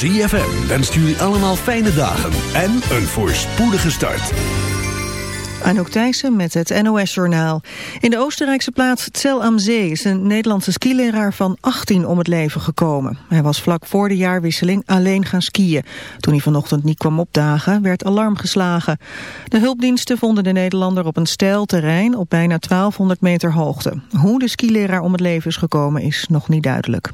ZFM wenst jullie allemaal fijne dagen en een voorspoedige start. Anouk Thijssen met het NOS-journaal. In de Oostenrijkse plaats Zell am Zee is een Nederlandse skileraar van 18 om het leven gekomen. Hij was vlak voor de jaarwisseling alleen gaan skiën. Toen hij vanochtend niet kwam opdagen, werd alarm geslagen. De hulpdiensten vonden de Nederlander op een steil terrein op bijna 1200 meter hoogte. Hoe de skileraar om het leven is gekomen is nog niet duidelijk.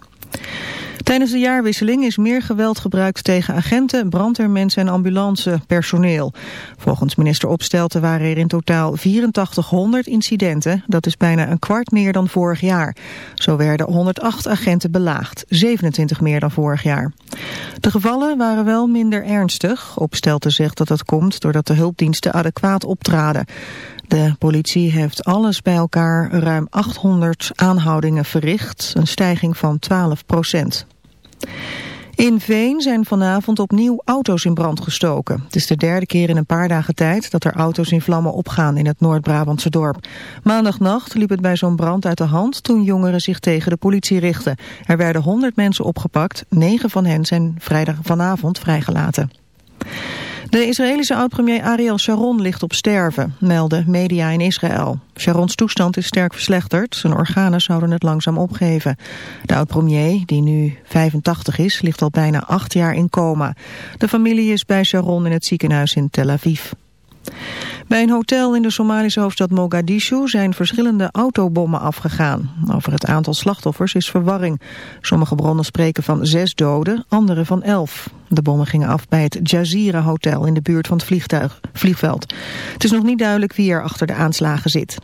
Tijdens de jaarwisseling is meer geweld gebruikt tegen agenten, brandweermensen en ambulancepersoneel. Volgens minister Opstelten waren er in totaal 8400 incidenten. Dat is bijna een kwart meer dan vorig jaar. Zo werden 108 agenten belaagd, 27 meer dan vorig jaar. De gevallen waren wel minder ernstig. Opstelten zegt dat dat komt doordat de hulpdiensten adequaat optraden. De politie heeft alles bij elkaar ruim 800 aanhoudingen verricht, een stijging van 12 procent. In Veen zijn vanavond opnieuw auto's in brand gestoken. Het is de derde keer in een paar dagen tijd dat er auto's in vlammen opgaan in het Noord-Brabantse dorp. Maandagnacht liep het bij zo'n brand uit de hand toen jongeren zich tegen de politie richten. Er werden 100 mensen opgepakt, negen van hen zijn vrijdag vanavond vrijgelaten. De Israëlische oud-premier Ariel Sharon ligt op sterven, melden media in Israël. Sharons toestand is sterk verslechterd, zijn organen zouden het langzaam opgeven. De oud-premier, die nu 85 is, ligt al bijna acht jaar in coma. De familie is bij Sharon in het ziekenhuis in Tel Aviv. Bij een hotel in de Somalische hoofdstad Mogadishu zijn verschillende autobommen afgegaan. Over het aantal slachtoffers is verwarring. Sommige bronnen spreken van zes doden, andere van elf. De bommen gingen af bij het Jazeera Hotel in de buurt van het vliegveld. Het is nog niet duidelijk wie er achter de aanslagen zit.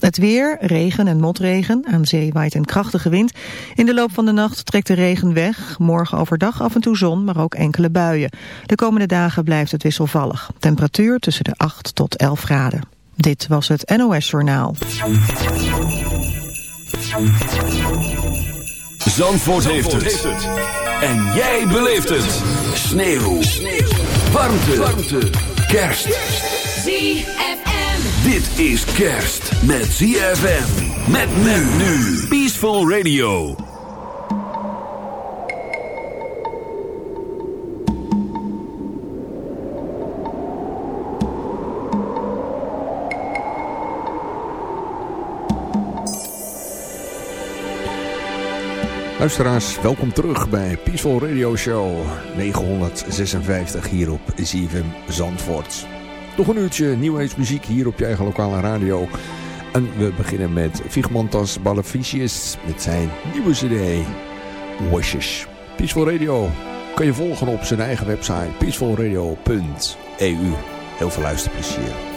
Het weer, regen en motregen, aan zee waait een krachtige wind. In de loop van de nacht trekt de regen weg. Morgen overdag af en toe zon, maar ook enkele buien. De komende dagen blijft het wisselvallig. Temperatuur tussen de 8 tot 11 graden. Dit was het NOS Journaal. Zandvoort, heeft, het. En jij beleeft het. Sneeuw. Sneeuw. Warmte. Warmte. Kerst. ZFM. Dit is kerst met ZFM. Met men nu. Peaceful Radio. Luisteraars, welkom terug bij Peaceful Radio Show 956 hier op ZFM Zandvoort. Nog een uurtje New muziek hier op je eigen lokale radio. En we beginnen met Vigmantas Balaficius met zijn nieuwe cd Wishes. Peaceful Radio kan je volgen op zijn eigen website peacefulradio.eu. Heel veel luisterplezier.